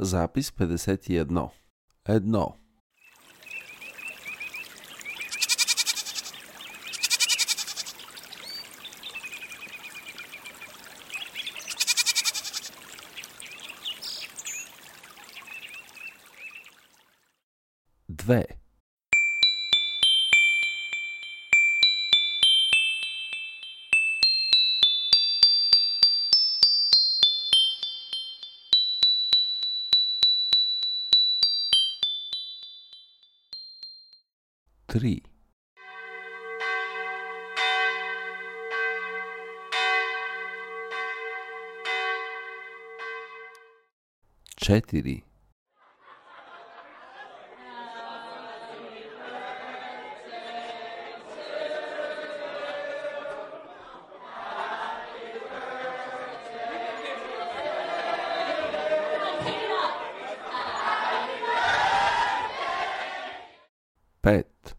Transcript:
Запис 51. Едно. Две. 3. Cetiri. Pet.